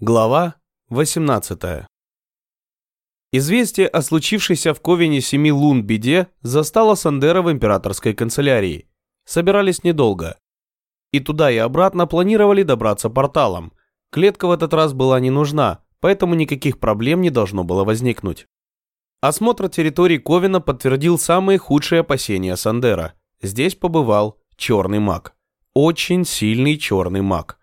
Глава 18 Известие о случившейся в Ковине семи лун беде застало Сандера в императорской канцелярии. Собирались недолго. И туда и обратно планировали добраться порталом. Клетка в этот раз была не нужна, поэтому никаких проблем не должно было возникнуть. Осмотр территории Ковина подтвердил самые худшие опасения Сандера. Здесь побывал черный маг. Очень сильный черный маг.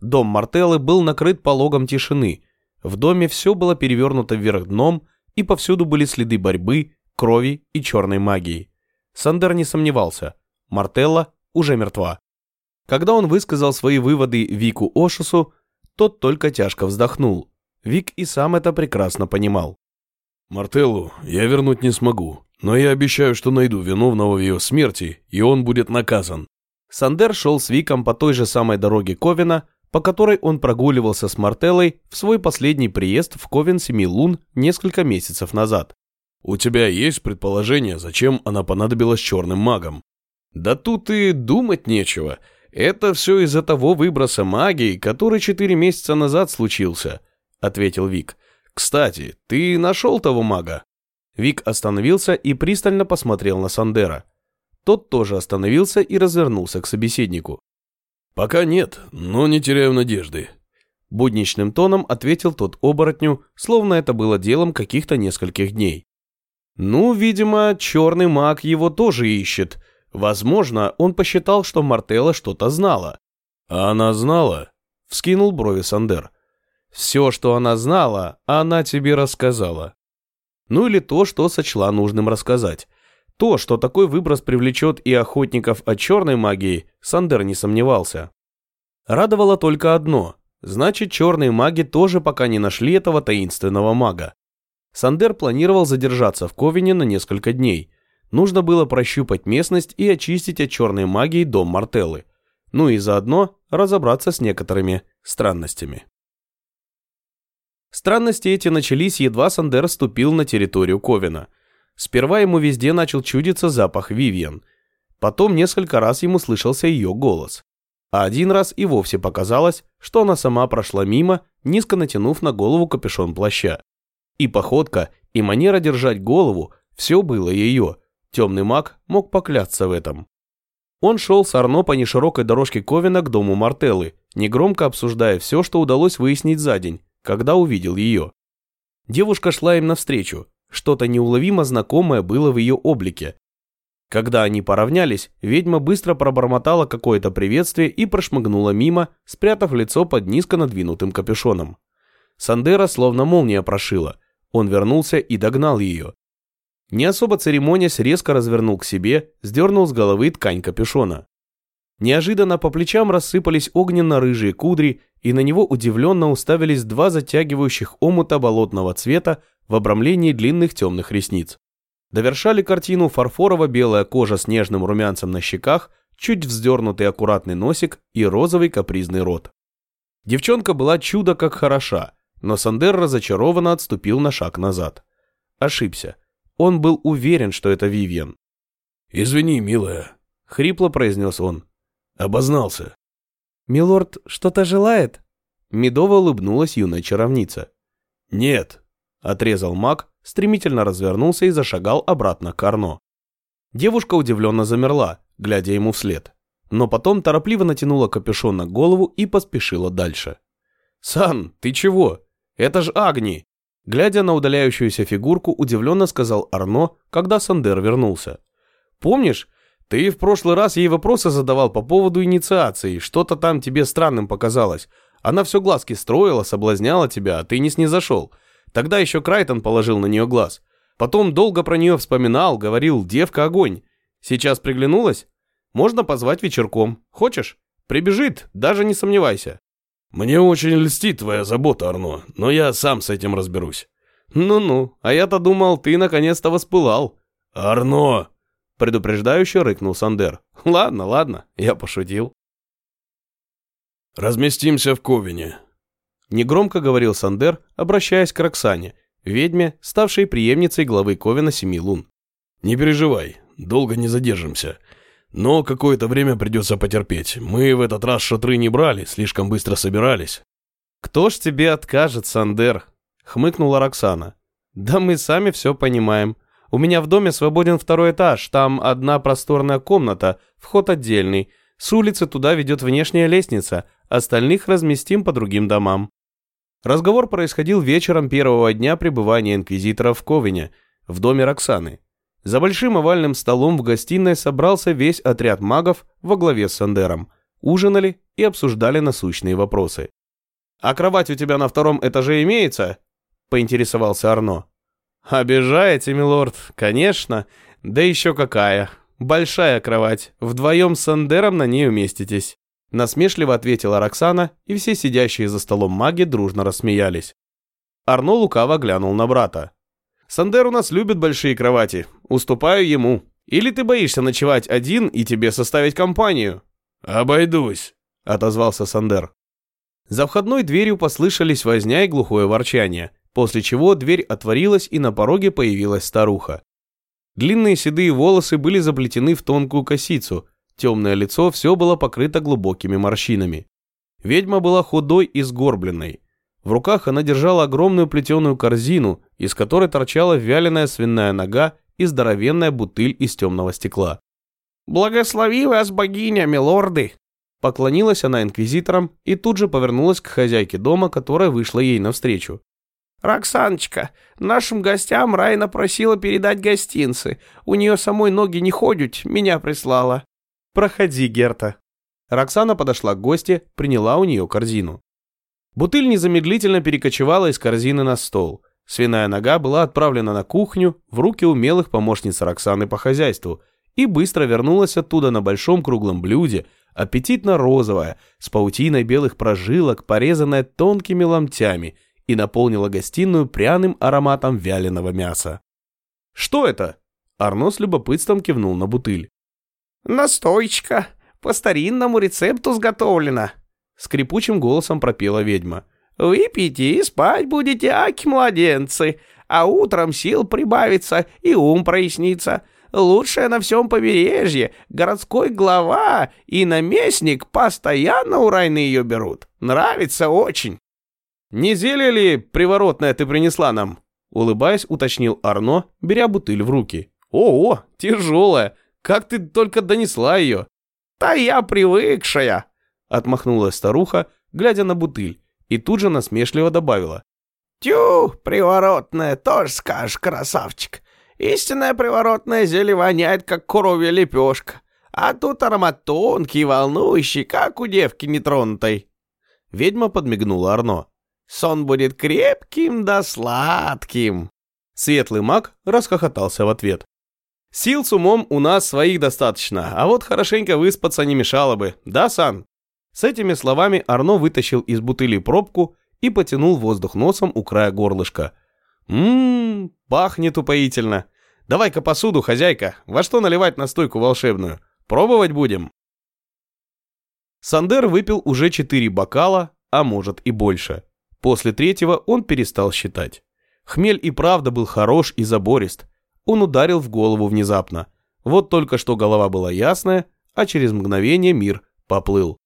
Дом Мартеллы был накрыт пологом тишины. В доме все было перевернуто вверх дном, и повсюду были следы борьбы, крови и черной магии. Сандер не сомневался. Мартелла уже мертва. Когда он высказал свои выводы Вику Ошусу, тот только тяжко вздохнул. Вик и сам это прекрасно понимал. «Мартеллу я вернуть не смогу, но я обещаю, что найду виновного в ее смерти, и он будет наказан». Сандер шел с Виком по той же самой дороге Ковина, по которой он прогуливался с Мартеллой в свой последний приезд в Ковен Семи несколько месяцев назад. «У тебя есть предположение, зачем она понадобилась черным магам?» «Да тут и думать нечего. Это все из-за того выброса магии, который четыре месяца назад случился», — ответил Вик. «Кстати, ты нашел того мага?» Вик остановился и пристально посмотрел на Сандера. Тот тоже остановился и развернулся к собеседнику. «Пока нет, но не теряю надежды», – будничным тоном ответил тот оборотню, словно это было делом каких-то нескольких дней. «Ну, видимо, черный маг его тоже ищет. Возможно, он посчитал, что Мартелла что-то знала». «А она знала?» – вскинул брови Сандер. «Все, что она знала, она тебе рассказала». Ну или то, что сочла нужным рассказать. То, что такой выброс привлечет и охотников от черной магии, Сандер не сомневался. Радовало только одно. Значит, черные маги тоже пока не нашли этого таинственного мага. Сандер планировал задержаться в Ковине на несколько дней. Нужно было прощупать местность и очистить от черной магии дом Мартеллы. Ну и заодно разобраться с некоторыми странностями. Странности эти начались, едва Сандер ступил на территорию Ковина – Сперва ему везде начал чудиться запах Вивиан. Потом несколько раз ему слышался ее голос. А один раз и вовсе показалось, что она сама прошла мимо, низко натянув на голову капюшон плаща. И походка, и манера держать голову – все было ее. Темный маг мог поклясться в этом. Он шел с Арно по неширокой дорожке Ковина к дому Мартеллы, негромко обсуждая все, что удалось выяснить за день, когда увидел ее. Девушка шла им навстречу, что-то неуловимо знакомое было в ее облике. Когда они поравнялись, ведьма быстро пробормотала какое-то приветствие и прошмыгнула мимо, спрятав лицо под низко надвинутым капюшоном. Сандера словно молния прошила. Он вернулся и догнал ее. Не особо церемонясь, резко развернул к себе, сдернул с головы ткань капюшона. Неожиданно по плечам рассыпались огненно-рыжие кудри, и на него удивленно уставились два затягивающих омута болотного цвета в обрамлении длинных темных ресниц. Довершали картину фарфорово-белая кожа с нежным румянцем на щеках, чуть вздернутый аккуратный носик и розовый капризный рот. Девчонка была чудо как хороша, но Сандер разочарованно отступил на шаг назад. Ошибся. Он был уверен, что это Вивьен. «Извини, милая», — хрипло произнес он. «Обознался». «Милорд что-то желает?» Медово улыбнулась юная чаровница. «Нет», Отрезал маг, стремительно развернулся и зашагал обратно к Арно. Девушка удивленно замерла, глядя ему вслед. Но потом торопливо натянула капюшон на голову и поспешила дальше. «Сан, ты чего? Это ж Агни!» Глядя на удаляющуюся фигурку, удивленно сказал Арно, когда Сандер вернулся. «Помнишь, ты в прошлый раз ей вопросы задавал по поводу инициации, что-то там тебе странным показалось. Она все глазки строила, соблазняла тебя, а ты не снизошел. Тогда еще Крайтон положил на нее глаз. Потом долго про нее вспоминал, говорил «девка огонь». Сейчас приглянулась? Можно позвать вечерком. Хочешь? Прибежит, даже не сомневайся. Мне очень льстит твоя забота, Арно, но я сам с этим разберусь. Ну-ну, а я-то думал, ты наконец-то воспылал. Арно! Предупреждающе рыкнул Сандер. Ладно, ладно, я пошутил. Разместимся в Ковине. Негромко говорил Сандер, обращаясь к Роксане, ведьме, ставшей преемницей главы Ковина Семи Лун. «Не переживай, долго не задержимся. Но какое-то время придется потерпеть. Мы в этот раз шатры не брали, слишком быстро собирались». «Кто ж тебе откажет, Сандер?» — хмыкнула Роксана. «Да мы сами все понимаем. У меня в доме свободен второй этаж, там одна просторная комната, вход отдельный. С улицы туда ведет внешняя лестница, остальных разместим по другим домам». Разговор происходил вечером первого дня пребывания инквизитора в Ковине, в доме Роксаны. За большим овальным столом в гостиной собрался весь отряд магов во главе с Сандером. Ужинали и обсуждали насущные вопросы. «А кровать у тебя на втором этаже имеется?» – поинтересовался Арно. «Обижаете, милорд, конечно. Да еще какая. Большая кровать. Вдвоем с Сандером на ней уместитесь». Насмешливо ответила Роксана, и все сидящие за столом маги дружно рассмеялись. Арно лукаво глянул на брата. «Сандер у нас любит большие кровати. Уступаю ему. Или ты боишься ночевать один и тебе составить компанию?» «Обойдусь», — отозвался Сандер. За входной дверью послышались возня и глухое ворчание после чего дверь отворилась и на пороге появилась старуха. Длинные седые волосы были заплетены в тонкую косицу, темное лицо все было покрыто глубокими морщинами. Ведьма была худой и сгорбленной. В руках она держала огромную плетеную корзину, из которой торчала вяленая свиная нога и здоровенная бутыль из темного стекла. «Благослови вас, богиня, милорды!» Поклонилась она инквизиторам и тут же повернулась к хозяйке дома, которая вышла ей навстречу. «Роксаночка, нашим гостям Райна просила передать гостинцы. У нее самой ноги не ходят, меня прислала». «Проходи, Герта». Роксана подошла к гости, приняла у нее корзину. Бутыль незамедлительно перекочевала из корзины на стол. Свиная нога была отправлена на кухню в руки умелых помощниц Роксаны по хозяйству и быстро вернулась оттуда на большом круглом блюде, аппетитно-розовая, с паутиной белых прожилок, порезанная тонкими ломтями – и наполнила гостиную пряным ароматом вяленого мяса. «Что это?» Арно с любопытством кивнул на бутыль. «Настойчка. По старинному рецепту сготовлена», — скрипучим голосом пропела ведьма. «Выпейте и спать будете, аки младенцы, а утром сил прибавится и ум прояснится. Лучшее на всем побережье, городской глава и наместник постоянно у Райны ее берут. Нравится очень». «Не зелье ли приворотное ты принесла нам?» Улыбаясь, уточнил Арно, беря бутыль в руки. «О, тяжелая! Как ты только донесла ее!» «Да я привыкшая!» Отмахнулась старуха, глядя на бутыль, и тут же насмешливо добавила. «Тю, приворотная, тоже скажешь, красавчик. Истинное приворотное зелье воняет, как коровья лепешка. А тут аромат тонкий, волнующий, как у девки нетронутой». Ведьма подмигнула Арно. Сон будет крепким да сладким. Светлый маг расхохотался в ответ. Сил с умом у нас своих достаточно, а вот хорошенько выспаться не мешало бы, да, Сан? С этими словами Арно вытащил из бутыли пробку и потянул воздух носом у края горлышка. Ммм, пахнет упоительно. Давай-ка посуду, хозяйка, во что наливать настойку волшебную? Пробовать будем? Сандер выпил уже четыре бокала, а может и больше. После третьего он перестал считать. Хмель и правда был хорош и заборист. Он ударил в голову внезапно. Вот только что голова была ясная, а через мгновение мир поплыл.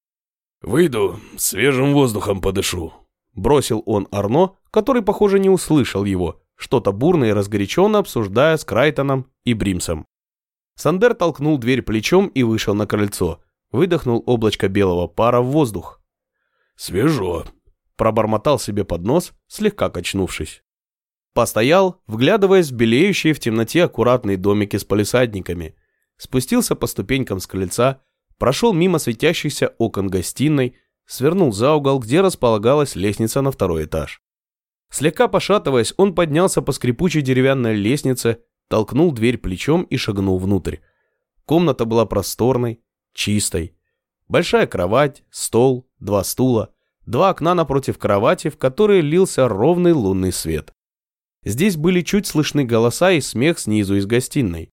«Выйду, свежим воздухом подышу», — бросил он Арно, который, похоже, не услышал его, что-то бурно и разгоряченно обсуждая с Крайтоном и Бримсом. Сандер толкнул дверь плечом и вышел на крыльцо. Выдохнул облачко белого пара в воздух. «Свежо», Пробормотал себе под нос, слегка качнувшись. Постоял, вглядываясь в белеющие в темноте аккуратные домики с полисадниками. Спустился по ступенькам с крыльца, прошел мимо светящихся окон гостиной, свернул за угол, где располагалась лестница на второй этаж. Слегка пошатываясь, он поднялся по скрипучей деревянной лестнице, толкнул дверь плечом и шагнул внутрь. Комната была просторной, чистой. Большая кровать, стол, два стула, Два окна напротив кровати, в которые лился ровный лунный свет. Здесь были чуть слышны голоса и смех снизу из гостиной.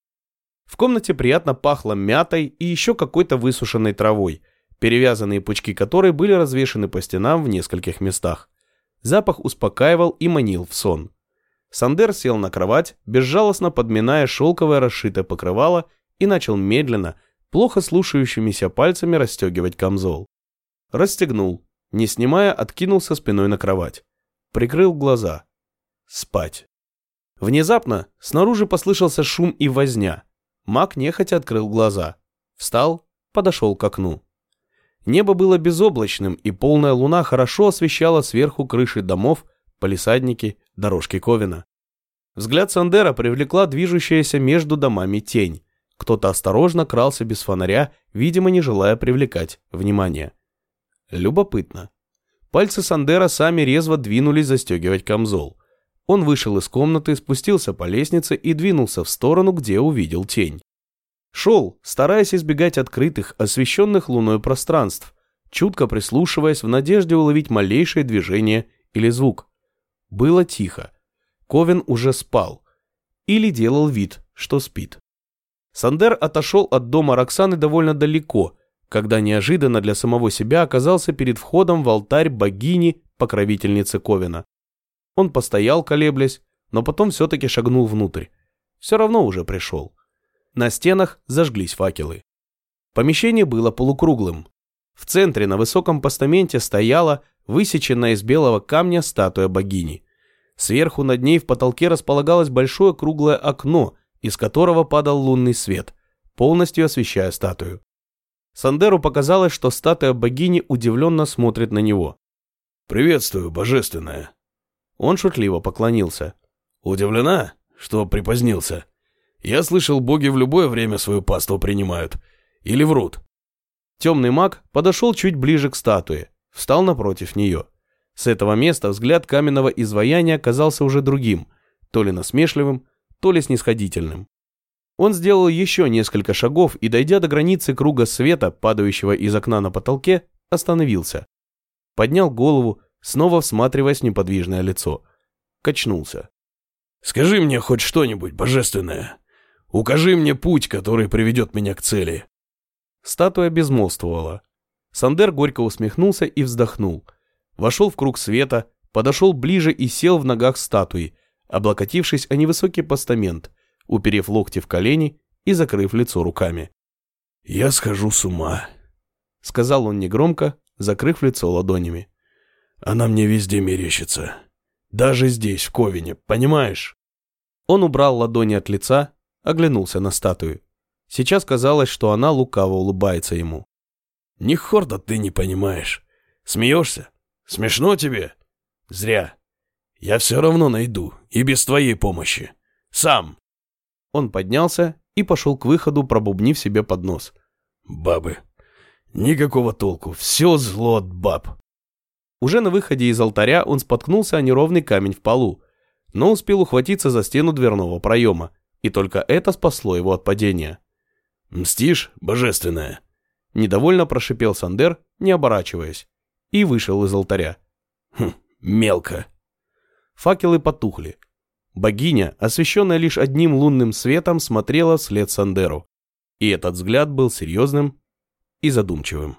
В комнате приятно пахло мятой и еще какой-то высушенной травой, перевязанные пучки которой были развешаны по стенам в нескольких местах. Запах успокаивал и манил в сон. Сандер сел на кровать, безжалостно подминая шелковое расшитое покрывало и начал медленно, плохо слушающимися пальцами расстегивать камзол. Расстегнул, Не снимая, откинулся спиной на кровать. Прикрыл глаза. Спать. Внезапно снаружи послышался шум и возня. Маг нехотя открыл глаза. Встал, подошел к окну. Небо было безоблачным, и полная луна хорошо освещала сверху крыши домов, полисадники, дорожки Ковина. Взгляд Сандера привлекла движущаяся между домами тень. Кто-то осторожно крался без фонаря, видимо, не желая привлекать внимание. Любопытно. Пальцы Сандера сами резво двинулись застегивать камзол. Он вышел из комнаты, спустился по лестнице и двинулся в сторону, где увидел тень. Шел, стараясь избегать открытых, освещенных луной пространств, чутко прислушиваясь в надежде уловить малейшее движение или звук. Было тихо. Ковен уже спал. Или делал вид, что спит. Сандер отошел от дома Роксаны довольно далеко, когда неожиданно для самого себя оказался перед входом в алтарь богини, покровительницы Ковена. Он постоял, колеблясь, но потом все-таки шагнул внутрь. Все равно уже пришел. На стенах зажглись факелы. Помещение было полукруглым. В центре на высоком постаменте стояла высеченная из белого камня статуя богини – Сверху над ней в потолке располагалось большое круглое окно, из которого падал лунный свет, полностью освещая статую. Сандеру показалось, что статуя богини удивленно смотрит на него. «Приветствую, божественная». Он шутливо поклонился. «Удивлена, что припозднился? Я слышал, боги в любое время свою пасту принимают. Или врут?» Темный маг подошел чуть ближе к статуе, встал напротив нее. С этого места взгляд каменного изваяния казался уже другим, то ли насмешливым, то ли снисходительным. Он сделал еще несколько шагов и, дойдя до границы круга света, падающего из окна на потолке, остановился. Поднял голову, снова всматриваясь в неподвижное лицо. Качнулся. «Скажи мне хоть что-нибудь божественное. Укажи мне путь, который приведет меня к цели». Статуя безмолвствовала. Сандер горько усмехнулся и вздохнул – вошел в круг света, подошел ближе и сел в ногах статуи, облокотившись о невысокий постамент, уперев локти в колени и закрыв лицо руками. «Я схожу с ума», — сказал он негромко, закрыв лицо ладонями. «Она мне везде мерещится. Даже здесь, в Ковине, понимаешь?» Он убрал ладони от лица, оглянулся на статую. Сейчас казалось, что она лукаво улыбается ему. «Ни хорда ты не понимаешь. Смеешься? Смешно тебе? Зря. Я все равно найду, и без твоей помощи. Сам. Он поднялся и пошел к выходу, пробубнив себе под нос. Бабы. Никакого толку, все зло от баб. Уже на выходе из алтаря он споткнулся о неровный камень в полу, но успел ухватиться за стену дверного проема, и только это спасло его от падения. «Мстишь, божественная?» Недовольно прошипел Сандер, не оборачиваясь и вышел из алтаря. Хм, мелко. Факелы потухли. Богиня, освещенная лишь одним лунным светом, смотрела вслед Сандеру. И этот взгляд был серьезным и задумчивым.